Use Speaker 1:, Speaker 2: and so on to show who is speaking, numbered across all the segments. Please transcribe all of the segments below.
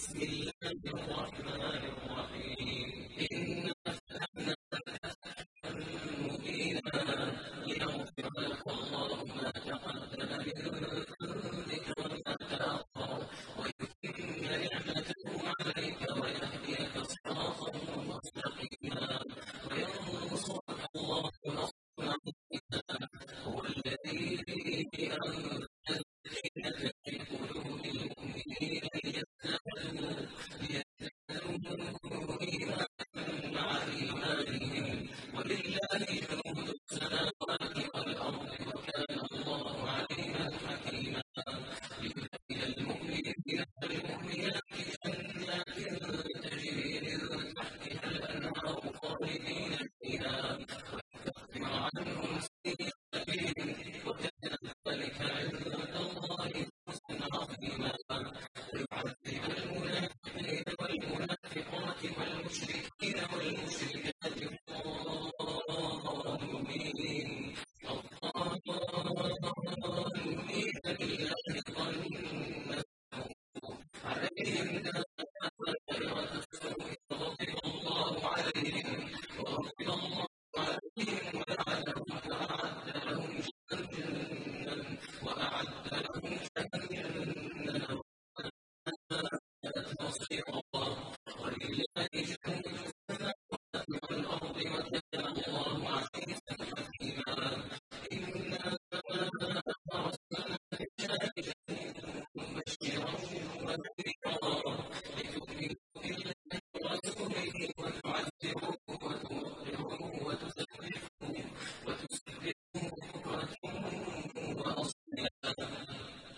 Speaker 1: بسم الله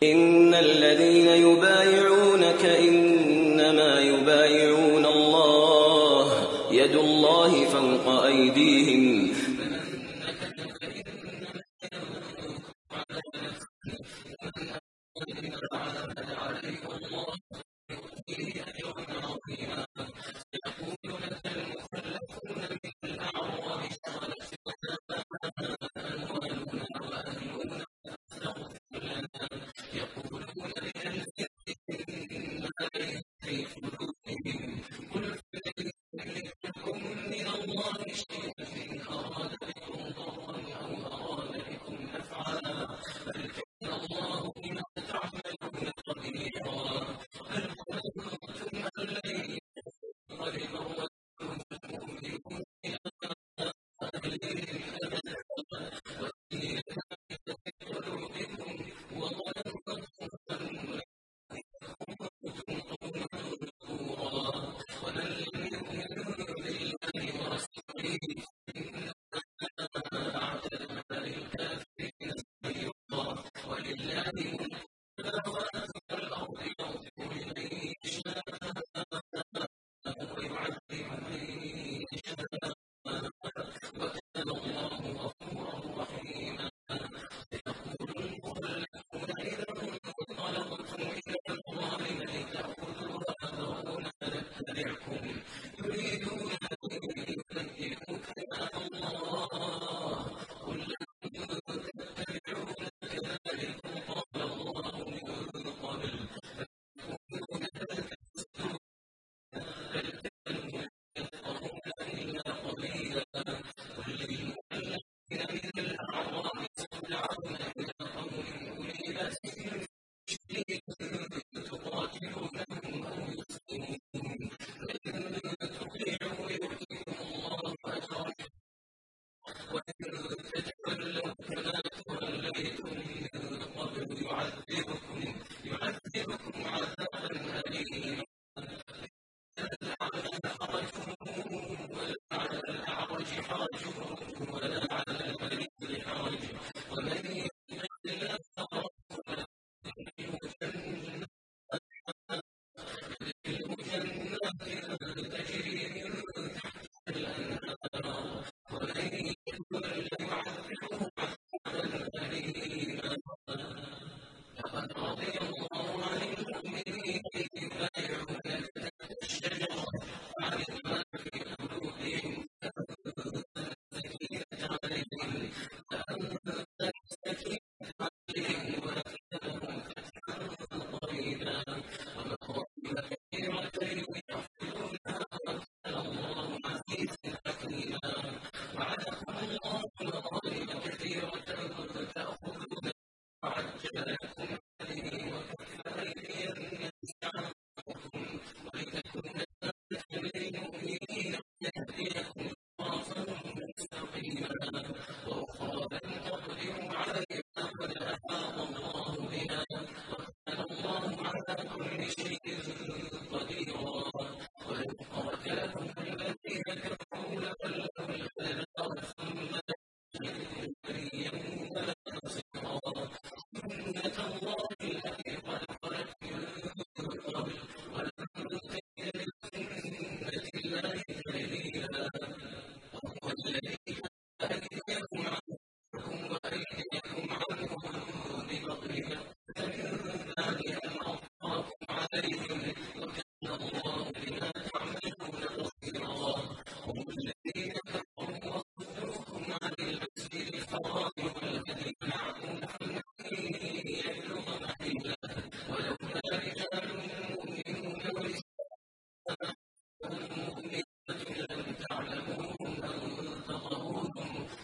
Speaker 1: إن الذين يبايعونك إنما يبايعون الله يد الله فوق أيديهم came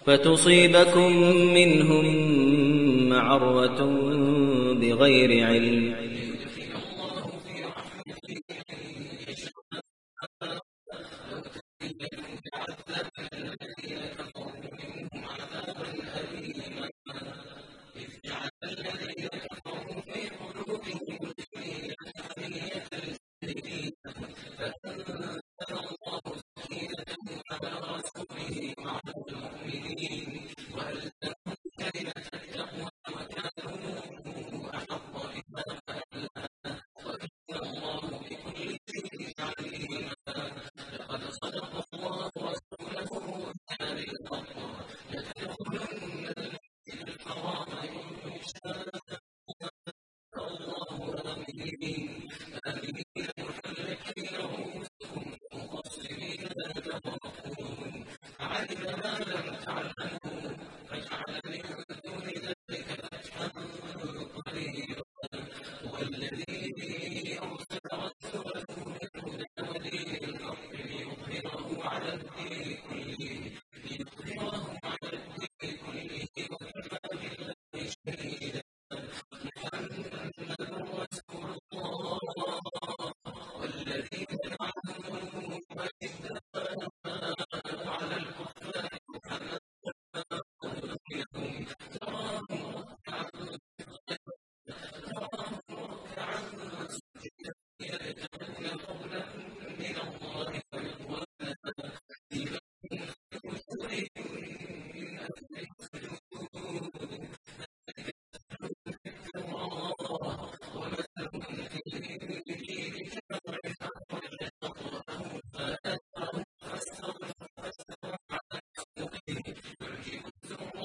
Speaker 2: فتصيبكم منهم معرة بغير علم. الدين كله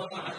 Speaker 2: ಮಾಡ